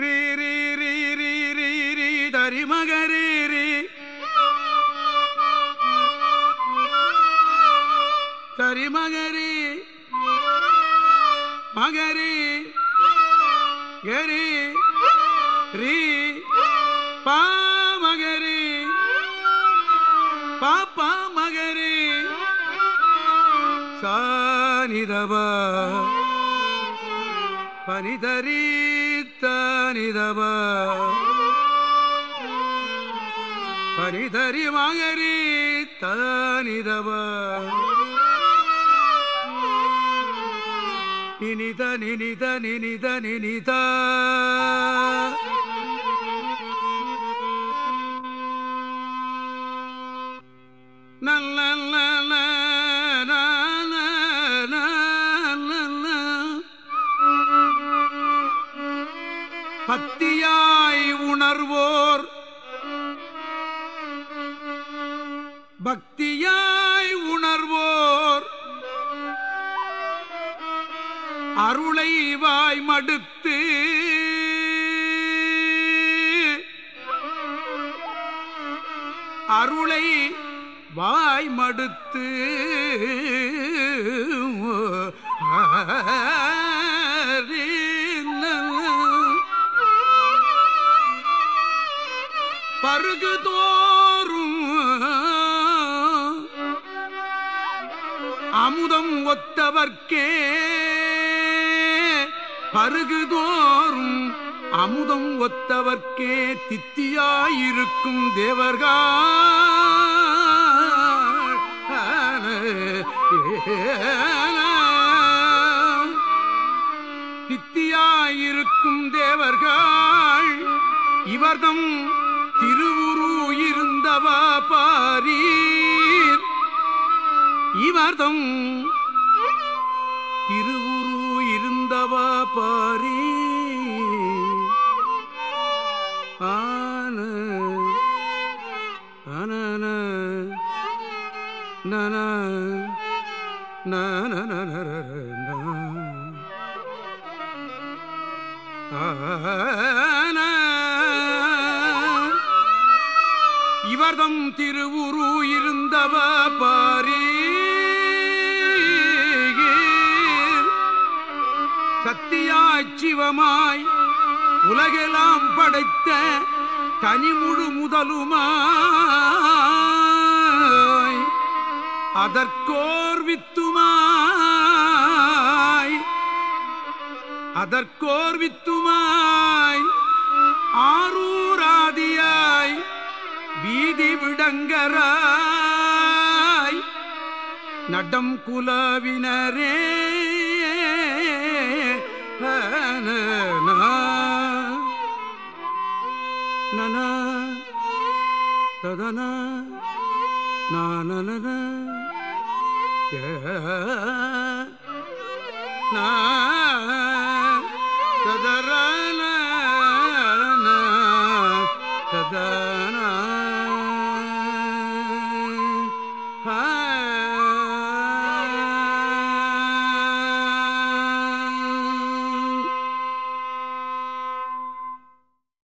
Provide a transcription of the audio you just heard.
ரீ ரீ ரீ ரீ ரீ ரீ தரி மகரி ரீ தரி மகரி கரி ரீ பாமகரி பாப்பா மகரி சானிதவா பனிதரி தானிதவா பனிதரி மகரி தானிதவா நினித நினித நினித. நினித நல்ல பக்தியாய் உணர்வோர். பக்தியாய் உணர்வோர். அருளை வாய் மடுத்து அருளை வாய் மடுத்து பருகுதோறும் அமுதம் ஒத்தவர்க்கே பருகுதோறும் அமுதம் ஒத்தவர்க்கே தித்தியாயிருக்கும் தேவர்கள். தித்தியாயிருக்கும் தேவர்கள். இவர்தம் திருவுரு இருந்தவா பாரீர் இவர்தம் திருவுரு இருந்தவா பாரி ஆன அனன நன நன நன ஆன இவர்தம் திருவுரு இருந்தவ பாரி சத்தியாச்சிவமாய் உலகெல்லாம் படைத்த தனிமுழு முதலுமாய் அதற்கோர் வித்துமாய் அதற்கோர் வித்துமாய் ஆரூராதியாய் வீதி விடங்கராய் நடம் குலவினரே. நன ததன நானன ததரன ததன